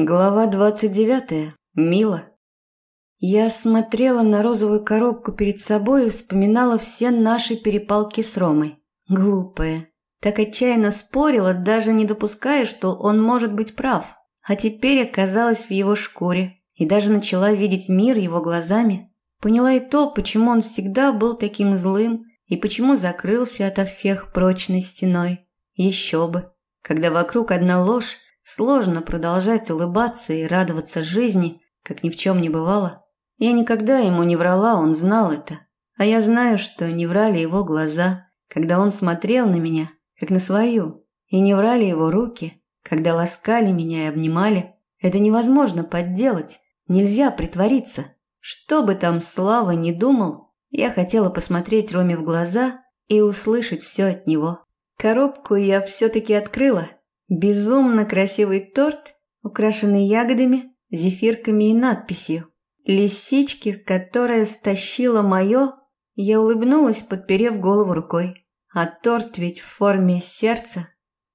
Глава 29. Мила. Я смотрела на розовую коробку перед собой и вспоминала все наши перепалки с Ромой. Глупая. Так отчаянно спорила, даже не допуская, что он может быть прав. А теперь оказалась в его шкуре и даже начала видеть мир его глазами. Поняла и то, почему он всегда был таким злым и почему закрылся ото всех прочной стеной. Еще бы. Когда вокруг одна ложь, Сложно продолжать улыбаться и радоваться жизни, как ни в чем не бывало. Я никогда ему не врала, он знал это. А я знаю, что не врали его глаза, когда он смотрел на меня, как на свою. И не врали его руки, когда ласкали меня и обнимали. Это невозможно подделать, нельзя притвориться. Что бы там Слава ни думал, я хотела посмотреть Роме в глаза и услышать все от него. Коробку я все-таки открыла – Безумно красивый торт, украшенный ягодами, зефирками и надписью. Лисички, которая стащила мое, я улыбнулась, подперев голову рукой. А торт ведь в форме сердца.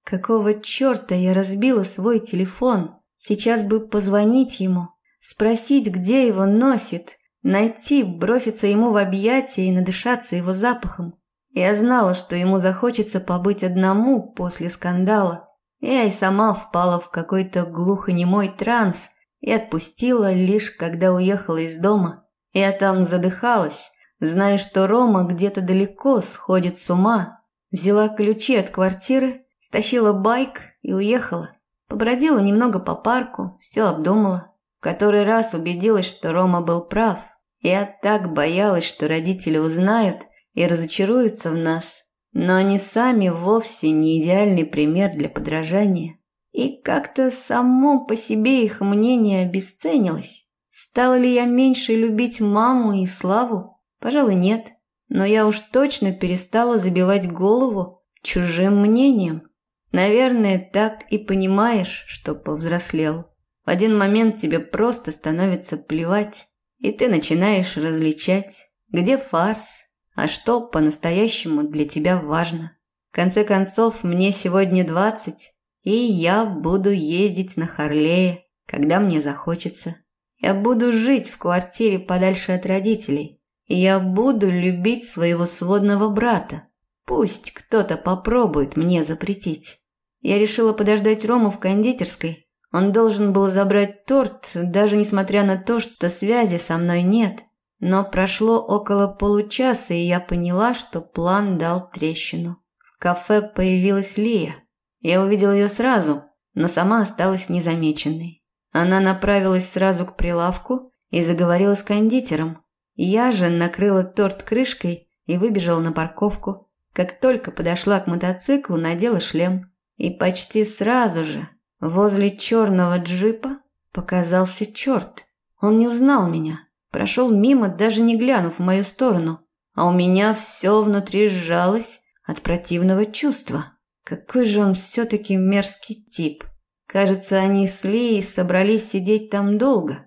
Какого черта я разбила свой телефон? Сейчас бы позвонить ему, спросить, где его носит, найти, броситься ему в объятия и надышаться его запахом. Я знала, что ему захочется побыть одному после скандала. Я и сама впала в какой-то глухонемой транс и отпустила лишь когда уехала из дома. Я там задыхалась, зная, что Рома где-то далеко сходит с ума. Взяла ключи от квартиры, стащила байк и уехала. Побродила немного по парку, все обдумала. В который раз убедилась, что Рома был прав. Я так боялась, что родители узнают и разочаруются в нас, но они сами вовсе не идеальный пример для подражания. И как-то само по себе их мнение обесценилось. Стала ли я меньше любить маму и Славу? Пожалуй, нет. Но я уж точно перестала забивать голову чужим мнением. Наверное, так и понимаешь, что повзрослел. В один момент тебе просто становится плевать, и ты начинаешь различать, где фарс, а что по-настоящему для тебя важно. В конце концов, мне сегодня двадцать, и я буду ездить на Харлее, когда мне захочется. Я буду жить в квартире подальше от родителей. И я буду любить своего сводного брата. Пусть кто-то попробует мне запретить. Я решила подождать Рому в кондитерской. Он должен был забрать торт, даже несмотря на то, что связи со мной нет. Но прошло около получаса, и я поняла, что план дал трещину. В кафе появилась Лия. Я увидела ее сразу, но сама осталась незамеченной. Она направилась сразу к прилавку и заговорила с кондитером. Я же накрыла торт крышкой и выбежала на парковку. Как только подошла к мотоциклу, надела шлем. И почти сразу же возле черного джипа показался черт. Он не узнал меня. Прошел мимо, даже не глянув в мою сторону. А у меня все внутри сжалось от противного чувства. Какой же он все-таки мерзкий тип. Кажется, они с Лией собрались сидеть там долго.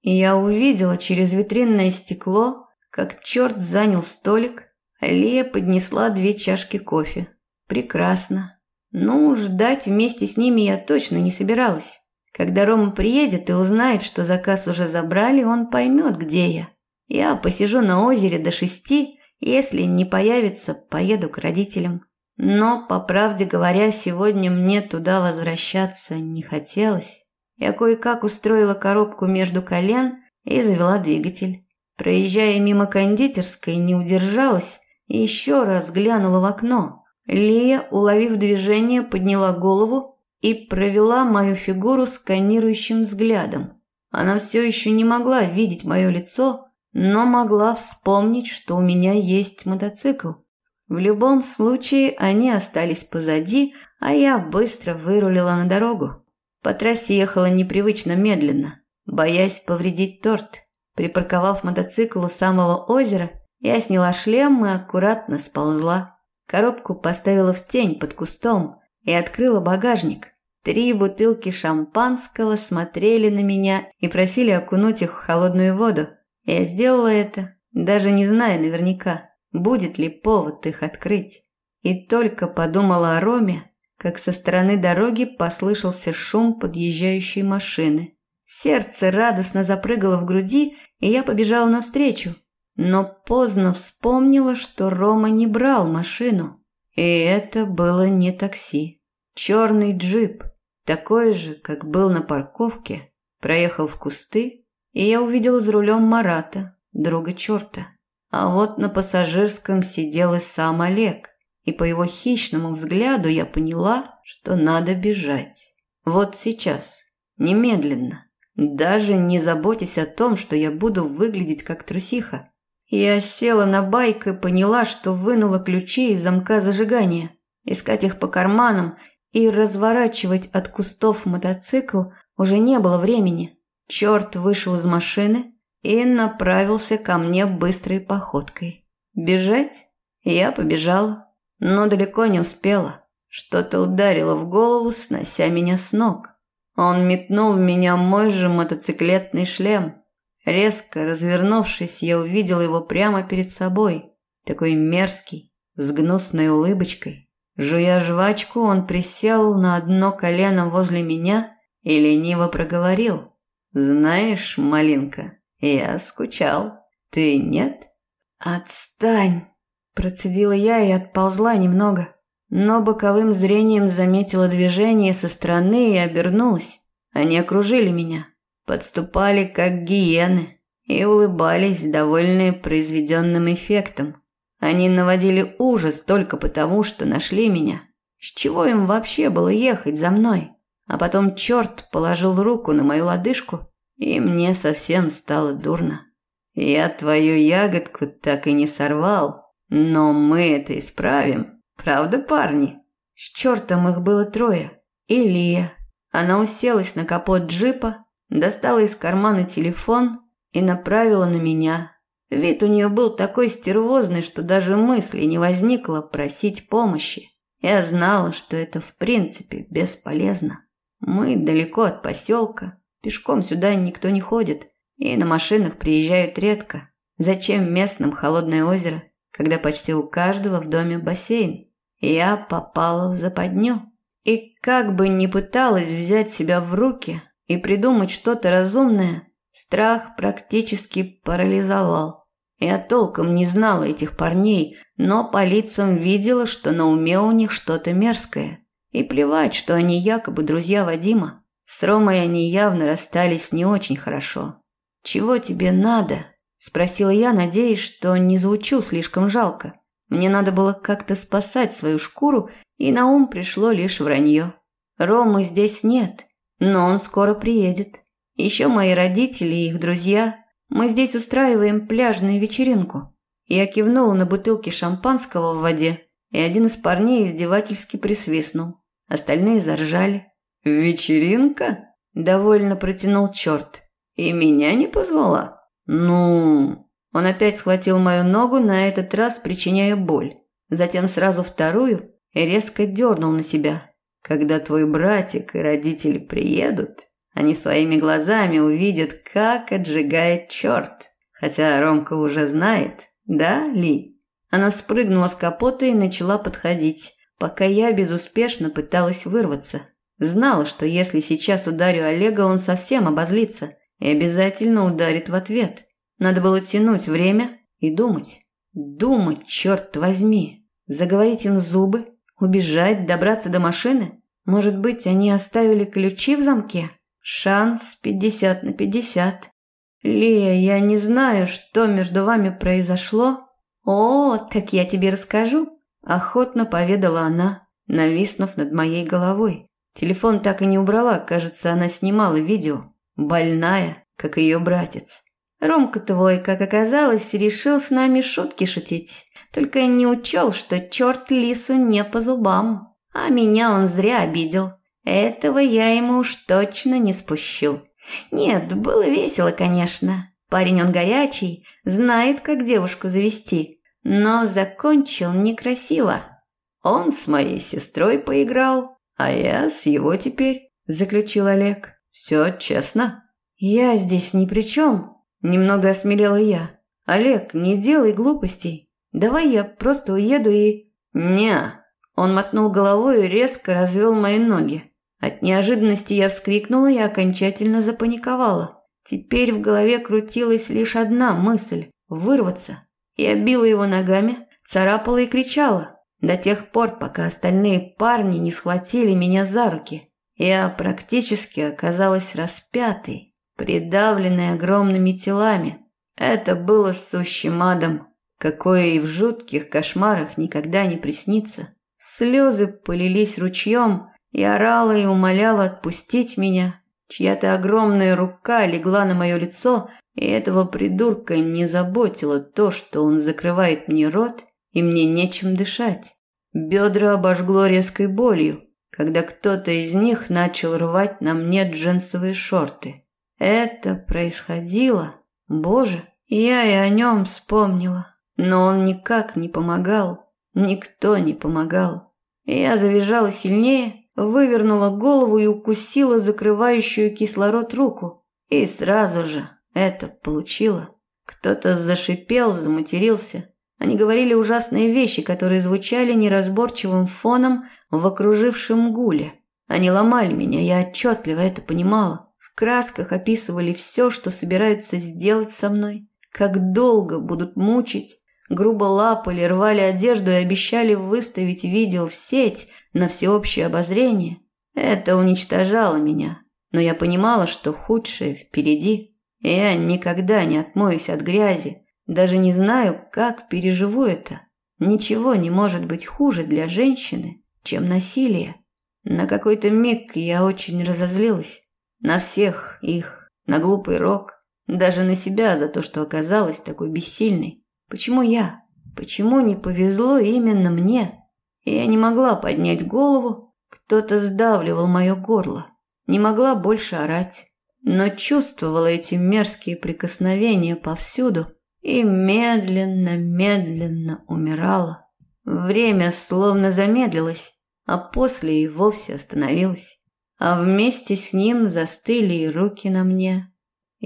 И я увидела через витринное стекло, как черт занял столик, а Лия поднесла две чашки кофе. Прекрасно. Ну, ждать вместе с ними я точно не собиралась. Когда Рома приедет и узнает, что заказ уже забрали, он поймет, где я. Я посижу на озере до шести, если не появится, поеду к родителям. Но, по правде говоря, сегодня мне туда возвращаться не хотелось. Я кое-как устроила коробку между колен и завела двигатель. Проезжая мимо кондитерской, не удержалась и еще раз глянула в окно. Лия, уловив движение, подняла голову и провела мою фигуру сканирующим взглядом. Она все еще не могла видеть мое лицо, но могла вспомнить, что у меня есть мотоцикл. В любом случае они остались позади, а я быстро вырулила на дорогу. По трассе ехала непривычно медленно, боясь повредить торт. Припарковав мотоцикл у самого озера, я сняла шлем и аккуратно сползла. Коробку поставила в тень под кустом и открыла багажник. Три бутылки шампанского смотрели на меня и просили окунуть их в холодную воду. Я сделала это, даже не зная наверняка, будет ли повод их открыть. И только подумала о Роме, как со стороны дороги послышался шум подъезжающей машины. Сердце радостно запрыгало в груди, и я побежала навстречу. Но поздно вспомнила, что Рома не брал машину. И это было не такси. Черный джип, такой же, как был на парковке, проехал в кусты, и я увидела за рулем Марата, друга черта. А вот на пассажирском сидел и сам Олег, и по его хищному взгляду я поняла, что надо бежать. Вот сейчас, немедленно, даже не заботясь о том, что я буду выглядеть как трусиха. Я села на байк и поняла, что вынула ключи из замка зажигания. Искать их по карманам и разворачивать от кустов мотоцикл уже не было времени. Черт вышел из машины и направился ко мне быстрой походкой. Бежать? Я побежала, но далеко не успела. Что-то ударило в голову, снося меня с ног. Он метнул в меня мой же мотоциклетный шлем. Резко развернувшись, я увидел его прямо перед собой. Такой мерзкий, с гнусной улыбочкой. Жуя жвачку, он присел на одно колено возле меня и лениво проговорил. «Знаешь, малинка, я скучал. Ты нет?» «Отстань!» – процедила я и отползла немного но боковым зрением заметила движение со стороны и обернулась. Они окружили меня, подступали как гиены и улыбались, довольные произведенным эффектом. Они наводили ужас только потому, что нашли меня. С чего им вообще было ехать за мной? А потом черт положил руку на мою лодыжку, и мне совсем стало дурно. Я твою ягодку так и не сорвал, но мы это исправим. Правда, парни? С чертом их было трое. И Лия. Она уселась на капот джипа, достала из кармана телефон и направила на меня. Вид у нее был такой стервозный, что даже мысли не возникло просить помощи. Я знала, что это в принципе бесполезно. Мы далеко от поселка, пешком сюда никто не ходит, и на машинах приезжают редко. Зачем местным холодное озеро, когда почти у каждого в доме бассейн? Я попала в западню. И как бы ни пыталась взять себя в руки и придумать что-то разумное, страх практически парализовал. Я толком не знала этих парней, но по лицам видела, что на уме у них что-то мерзкое. И плевать, что они якобы друзья Вадима. С Ромой они явно расстались не очень хорошо. «Чего тебе надо?» – спросила я, надеясь, что не звучу слишком жалко. Мне надо было как-то спасать свою шкуру, и на ум пришло лишь вранье. Ромы здесь нет, но он скоро приедет. Еще мои родители и их друзья. Мы здесь устраиваем пляжную вечеринку. Я кивнула на бутылки шампанского в воде, и один из парней издевательски присвистнул. Остальные заржали. «Вечеринка?» – довольно протянул черт. «И меня не позвала?» «Ну...» Он опять схватил мою ногу, на этот раз причиняя боль. Затем сразу вторую и резко дернул на себя. Когда твой братик и родители приедут, они своими глазами увидят, как отжигает черт. Хотя Ромка уже знает, да, Ли? Она спрыгнула с капота и начала подходить, пока я безуспешно пыталась вырваться. Знала, что если сейчас ударю Олега, он совсем обозлится и обязательно ударит в ответ. Надо было тянуть время и думать. Думать, черт возьми. Заговорить им зубы, убежать, добраться до машины. Может быть, они оставили ключи в замке? Шанс 50 на 50. Лия, я не знаю, что между вами произошло. О, так я тебе расскажу. Охотно поведала она, нависнув над моей головой. Телефон так и не убрала, кажется, она снимала видео. Больная, как ее братец. Ромка твой, как оказалось, решил с нами шутки шутить. Только не учел, что черт лису не по зубам. А меня он зря обидел. Этого я ему уж точно не спущу. Нет, было весело, конечно. Парень он горячий, знает, как девушку завести. Но закончил некрасиво. Он с моей сестрой поиграл, а я с его теперь, заключил Олег. Все честно. Я здесь ни при чем. Немного осмелела я. «Олег, не делай глупостей. Давай я просто уеду и...» «Не». Он мотнул головой и резко развел мои ноги. От неожиданности я вскрикнула и окончательно запаниковала. Теперь в голове крутилась лишь одна мысль – вырваться. Я била его ногами, царапала и кричала. До тех пор, пока остальные парни не схватили меня за руки. Я практически оказалась распятой, придавленной огромными телами. Это было сущим адом, какое и в жутких кошмарах никогда не приснится. Слезы полились ручьем, и орала и умоляла отпустить меня. Чья-то огромная рука легла на мое лицо, и этого придурка не заботило то, что он закрывает мне рот, и мне нечем дышать. Бедра обожгло резкой болью, когда кто-то из них начал рвать на мне джинсовые шорты. Это происходило, боже, я и о нем вспомнила, но он никак не помогал, никто не помогал. Я завизжала сильнее, вывернула голову и укусила закрывающую кислород руку. И сразу же это получила. Кто-то зашипел, заматерился. Они говорили ужасные вещи, которые звучали неразборчивым фоном в окружившем гуле. Они ломали меня, я отчетливо это понимала. В красках описывали все, что собираются сделать со мной. Как долго будут мучить, грубо лапали, рвали одежду и обещали выставить видео в сеть на всеобщее обозрение. Это уничтожало меня, но я понимала, что худшее впереди. Я никогда не отмоюсь от грязи, даже не знаю, как переживу это. Ничего не может быть хуже для женщины, чем насилие. На какой-то миг я очень разозлилась. На всех их, на глупый рок, даже на себя за то, что оказалась такой бессильной. Почему я? Почему не повезло именно мне? Я не могла поднять голову, кто-то сдавливал мое горло. Не могла больше орать, но чувствовала эти мерзкие прикосновения повсюду и медленно-медленно умирала. Время словно замедлилось, а после и вовсе остановилось. А вместе с ним застыли и руки на мне,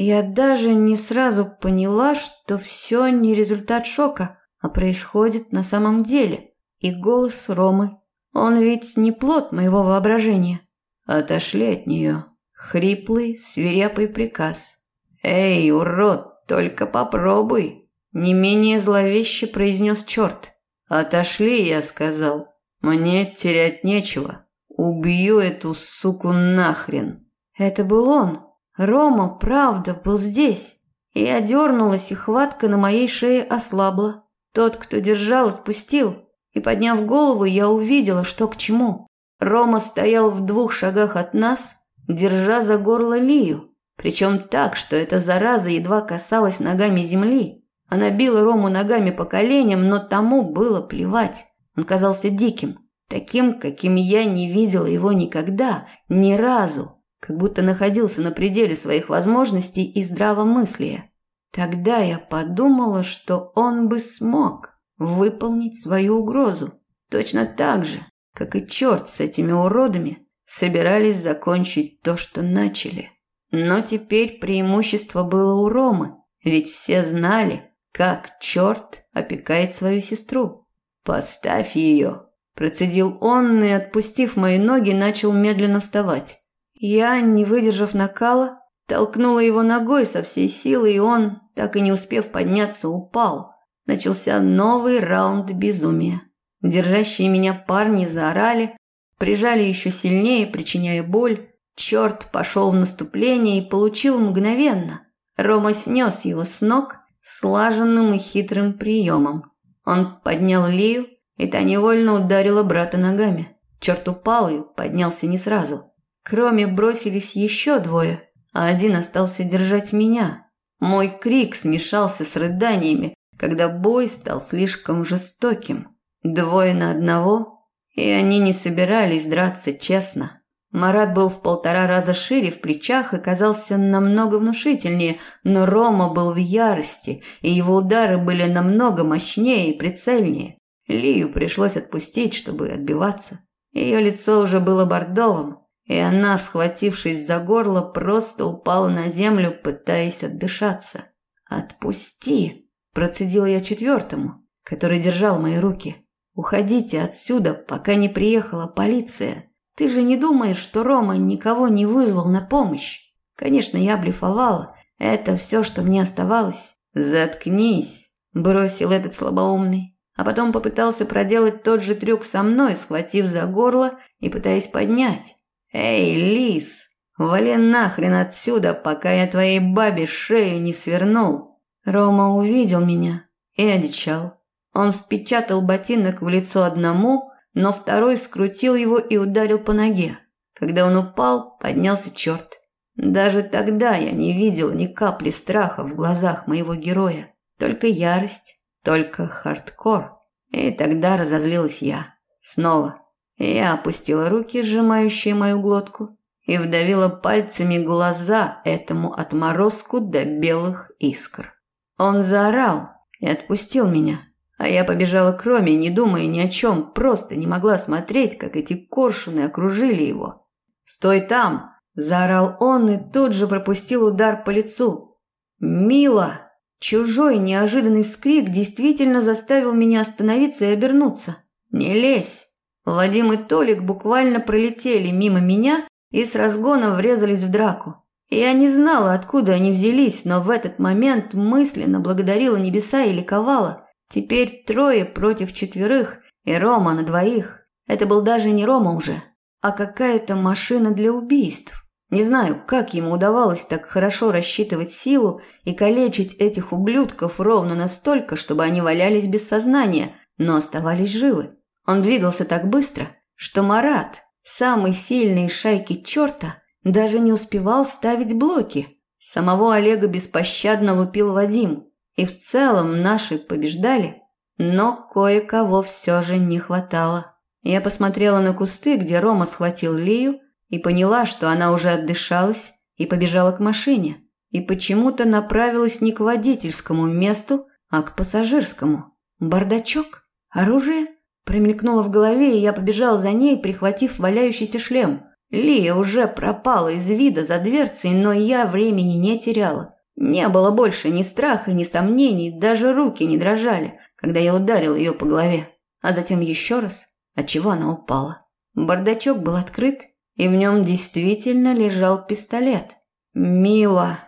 я даже не сразу поняла, что все не результат шока, а происходит на самом деле. И голос Ромы. Он ведь не плод моего воображения. Отошли от нее. Хриплый, свирепый приказ. «Эй, урод, только попробуй!» Не менее зловеще произнес черт. «Отошли, я сказал. Мне терять нечего. Убью эту суку нахрен!» Это был он, Рома, правда, был здесь. Я дернулась, и хватка на моей шее ослабла. Тот, кто держал, отпустил. И, подняв голову, я увидела, что к чему. Рома стоял в двух шагах от нас, держа за горло Лию. Причем так, что эта зараза едва касалась ногами земли. Она била Рому ногами по коленям, но тому было плевать. Он казался диким, таким, каким я не видела его никогда, ни разу как будто находился на пределе своих возможностей и здравомыслия. Тогда я подумала, что он бы смог выполнить свою угрозу, точно так же, как и черт с этими уродами собирались закончить то, что начали. Но теперь преимущество было у Ромы, ведь все знали, как черт опекает свою сестру. «Поставь ее», – процедил он и, отпустив мои ноги, начал медленно вставать. Я, не выдержав накала, толкнула его ногой со всей силы, и он, так и не успев подняться, упал. Начался новый раунд безумия. Держащие меня парни заорали, прижали еще сильнее, причиняя боль. Черт пошел в наступление и получил мгновенно. Рома снес его с ног слаженным и хитрым приемом. Он поднял Лию, и та невольно ударила брата ногами. Черт упал и поднялся не сразу. Кроме бросились еще двое, а один остался держать меня. Мой крик смешался с рыданиями, когда бой стал слишком жестоким. Двое на одного, и они не собирались драться честно. Марат был в полтора раза шире в плечах и казался намного внушительнее, но Рома был в ярости, и его удары были намного мощнее и прицельнее. Лию пришлось отпустить, чтобы отбиваться. Ее лицо уже было бордовым, и она, схватившись за горло, просто упала на землю, пытаясь отдышаться. «Отпусти!» – процедил я четвертому, который держал мои руки. Уходите отсюда, пока не приехала полиция. Ты же не думаешь, что Рома никого не вызвал на помощь? Конечно, я блефовала. Это все, что мне оставалось. Заткнись, бросил этот слабоумный. А потом попытался проделать тот же трюк со мной, схватив за горло и пытаясь поднять. Эй, лис, вали нахрен отсюда, пока я твоей бабе шею не свернул. Рома увидел меня и одичал. Он впечатал ботинок в лицо одному, но второй скрутил его и ударил по ноге. Когда он упал, поднялся черт. Даже тогда я не видел ни капли страха в глазах моего героя. Только ярость, только хардкор. И тогда разозлилась я. Снова. Я опустила руки, сжимающие мою глотку, и вдавила пальцами глаза этому отморозку до белых искр. Он заорал и отпустил меня, а я побежала к Роме, не думая ни о чем, просто не могла смотреть, как эти коршуны окружили его. «Стой там!» Заорал он и тут же пропустил удар по лицу. «Мила!» Чужой неожиданный вскрик действительно заставил меня остановиться и обернуться. «Не лезь!» Вадим и Толик буквально пролетели мимо меня и с разгона врезались в драку. Я не знала, откуда они взялись, но в этот момент мысленно благодарила небеса и ликовала. Теперь трое против четверых и Рома на двоих. Это был даже не Рома уже, а какая-то машина для убийств. Не знаю, как ему удавалось так хорошо рассчитывать силу и калечить этих ублюдков ровно настолько, чтобы они валялись без сознания, но оставались живы. Он двигался так быстро, что Марат, самый сильный из шайки черта, даже не успевал ставить блоки. Самого Олега беспощадно лупил Вадим, и в целом наши побеждали, но кое-кого все же не хватало. Я посмотрела на кусты, где Рома схватил Лию, и поняла, что она уже отдышалась и побежала к машине, и почему-то направилась не к водительскому месту, а к пассажирскому. Бардачок? Оружие? Промелькнуло в голове, и я побежал за ней, прихватив валяющийся шлем. Лия уже пропала из вида за дверцей, но я времени не теряла. Не было больше ни страха, ни сомнений, даже руки не дрожали, когда я ударил ее по голове. А затем еще раз, отчего она упала. Бардачок был открыт, и в нем действительно лежал пистолет. «Мила!»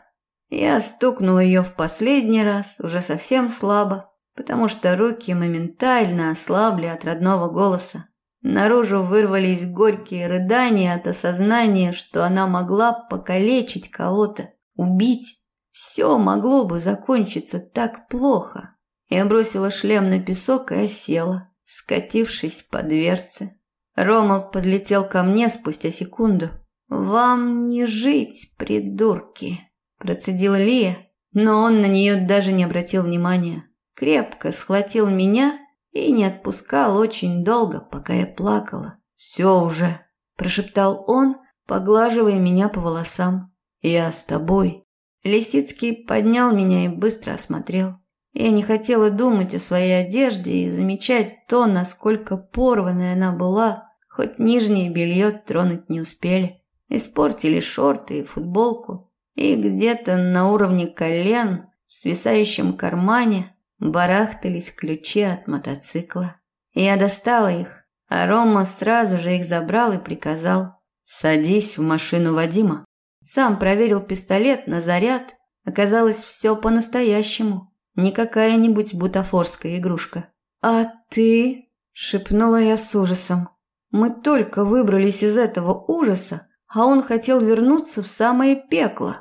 Я стукнул ее в последний раз, уже совсем слабо, потому что руки моментально ослабли от родного голоса. Наружу вырвались горькие рыдания от осознания, что она могла покалечить кого-то, убить. Все могло бы закончиться так плохо. Я бросила шлем на песок и осела, скатившись по дверце. Рома подлетел ко мне спустя секунду. «Вам не жить, придурки!» – процедила Лия, но он на нее даже не обратил внимания. Крепко схватил меня и не отпускал очень долго, пока я плакала. «Все уже!» – прошептал он, поглаживая меня по волосам. «Я с тобой!» Лисицкий поднял меня и быстро осмотрел. Я не хотела думать о своей одежде и замечать то, насколько порванная она была, Хоть нижнее белье тронуть не успели. Испортили шорты и футболку. И где-то на уровне колен, в свисающем кармане, барахтались ключи от мотоцикла. Я достала их, а Рома сразу же их забрал и приказал «Садись в машину Вадима». Сам проверил пистолет на заряд. Оказалось, все по-настоящему. Не какая-нибудь бутафорская игрушка. «А ты?» – шепнула я с ужасом. Мы только выбрались из этого ужаса, а он хотел вернуться в самое пекло.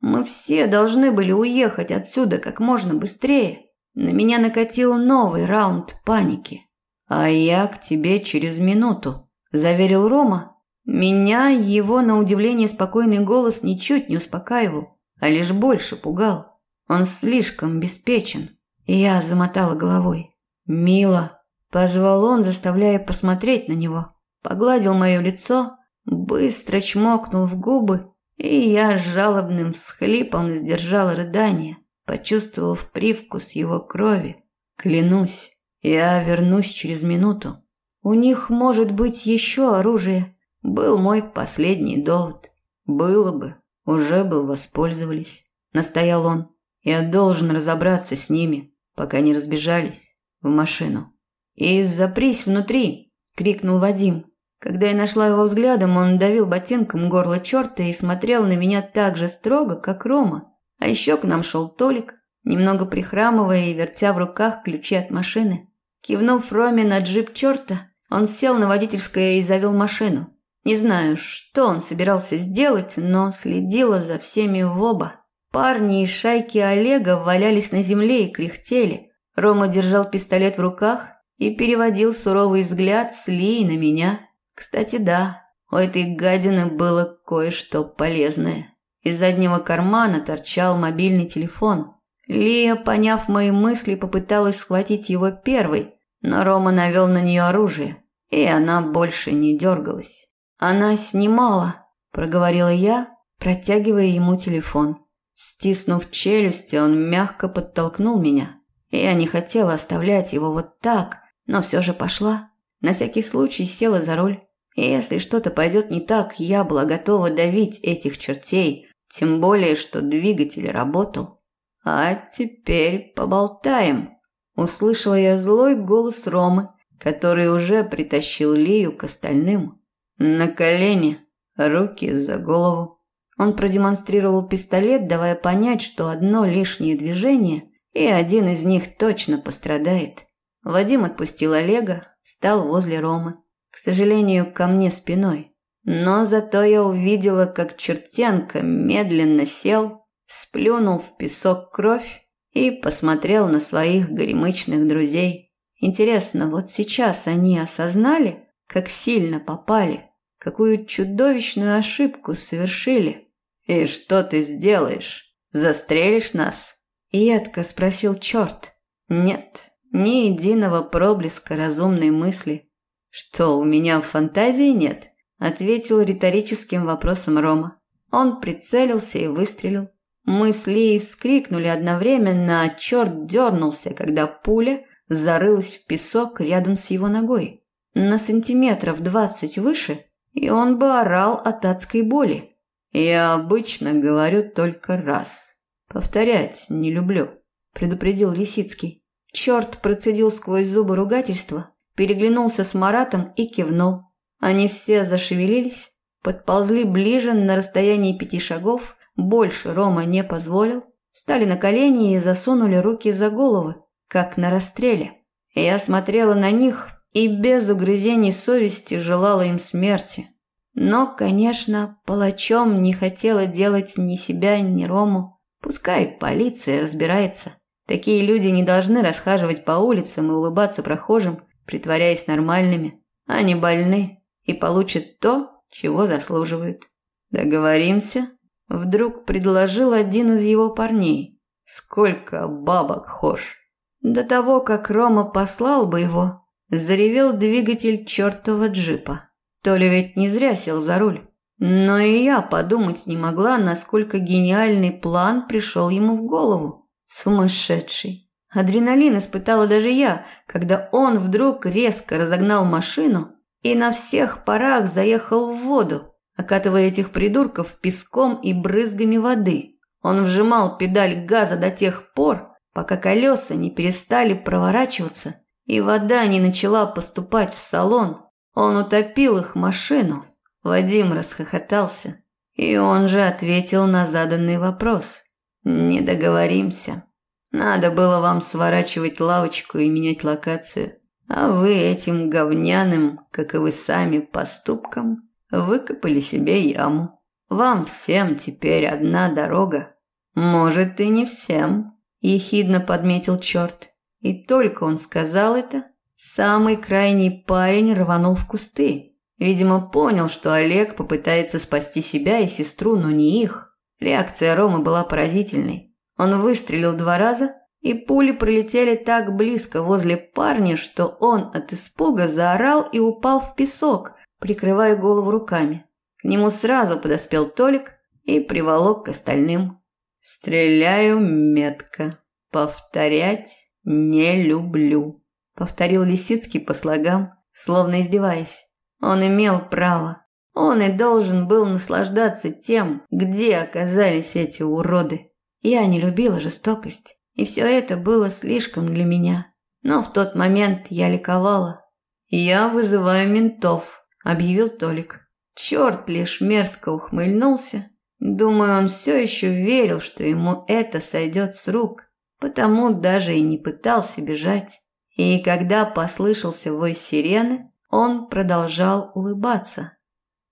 Мы все должны были уехать отсюда как можно быстрее. На меня накатил новый раунд паники. «А я к тебе через минуту», – заверил Рома. Меня его, на удивление, спокойный голос ничуть не успокаивал, а лишь больше пугал. Он слишком беспечен. Я замотала головой. «Мила», Позвал он, заставляя посмотреть на него. Погладил мое лицо, быстро чмокнул в губы, и я жалобным всхлипом сдержал рыдание, почувствовав привкус его крови. Клянусь, я вернусь через минуту. У них может быть еще оружие. Был мой последний довод. Было бы, уже бы воспользовались. Настоял он. Я должен разобраться с ними, пока не разбежались в машину. «И запрись внутри!» – крикнул Вадим. Когда я нашла его взглядом, он давил ботинком горло черта и смотрел на меня так же строго, как Рома. А еще к нам шел Толик, немного прихрамывая и вертя в руках ключи от машины. Кивнув Роме на джип черта, он сел на водительское и завел машину. Не знаю, что он собирался сделать, но следила за всеми в оба. Парни из шайки Олега валялись на земле и кряхтели. Рома держал пистолет в руках и переводил суровый взгляд с Ли на меня. Кстати, да, у этой гадины было кое-что полезное. Из заднего кармана торчал мобильный телефон. Лия, поняв мои мысли, попыталась схватить его первой, но Рома навел на нее оружие, и она больше не дергалась. «Она снимала», – проговорила я, протягивая ему телефон. Стиснув челюсти, он мягко подтолкнул меня. Я не хотела оставлять его вот так, но все же пошла. На всякий случай села за руль. И если что-то пойдет не так, я была готова давить этих чертей, тем более, что двигатель работал. А теперь поболтаем. Услышала я злой голос Ромы, который уже притащил Лию к остальным. На колени, руки за голову. Он продемонстрировал пистолет, давая понять, что одно лишнее движение, и один из них точно пострадает. Вадим отпустил Олега, встал возле Ромы. К сожалению, ко мне спиной. Но зато я увидела, как чертенка медленно сел, сплюнул в песок кровь и посмотрел на своих горемычных друзей. Интересно, вот сейчас они осознали, как сильно попали, какую чудовищную ошибку совершили. «И что ты сделаешь? Застрелишь нас?» Едко спросил черт. «Нет, ни единого проблеска разумной мысли». «Что, у меня фантазии нет?» Ответил риторическим вопросом Рома. Он прицелился и выстрелил. Мы с Лией вскрикнули одновременно, а черт дернулся, когда пуля зарылась в песок рядом с его ногой. На сантиметров двадцать выше, и он бы орал от адской боли. Я обычно говорю только раз. Повторять не люблю, предупредил Лисицкий. Черт процедил сквозь зубы ругательства, переглянулся с Маратом и кивнул. Они все зашевелились, подползли ближе на расстоянии пяти шагов, больше Рома не позволил, встали на колени и засунули руки за головы, как на расстреле. Я смотрела на них и без угрызений совести желала им смерти. Но, конечно, палачом не хотела делать ни себя, ни Рому. Пускай полиция разбирается. Такие люди не должны расхаживать по улицам и улыбаться прохожим, притворяясь нормальными. Они больны и получат то, чего заслуживают. Договоримся? Вдруг предложил один из его парней. Сколько бабок хошь? До того, как Рома послал бы его, заревел двигатель чертова джипа. Толя ведь не зря сел за руль. Но и я подумать не могла, насколько гениальный план пришел ему в голову. Сумасшедший. Адреналин испытала даже я, когда он вдруг резко разогнал машину и на всех парах заехал в воду, окатывая этих придурков песком и брызгами воды. Он вжимал педаль газа до тех пор, пока колеса не перестали проворачиваться и вода не начала поступать в салон. Он утопил их машину. Вадим расхохотался, и он же ответил на заданный вопрос. «Не договоримся. Надо было вам сворачивать лавочку и менять локацию. А вы этим говняным, как и вы сами, поступком выкопали себе яму. Вам всем теперь одна дорога. Может, и не всем, ехидно подметил черт. И только он сказал это, самый крайний парень рванул в кусты. Видимо, понял, что Олег попытается спасти себя и сестру, но не их. Реакция Ромы была поразительной. Он выстрелил два раза, и пули пролетели так близко возле парня, что он от испуга заорал и упал в песок, прикрывая голову руками. К нему сразу подоспел Толик и приволок к остальным. «Стреляю метко. Повторять не люблю», – повторил Лисицкий по слогам, словно издеваясь. Он имел право. Он и должен был наслаждаться тем, где оказались эти уроды. Я не любила жестокость. И все это было слишком для меня. Но в тот момент я ликовала. «Я вызываю ментов», – объявил Толик. Черт лишь мерзко ухмыльнулся. Думаю, он все еще верил, что ему это сойдет с рук, потому даже и не пытался бежать. И когда послышался вой сирены, он продолжал улыбаться.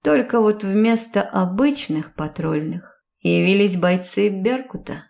Только вот вместо обычных патрульных явились бойцы Беркута.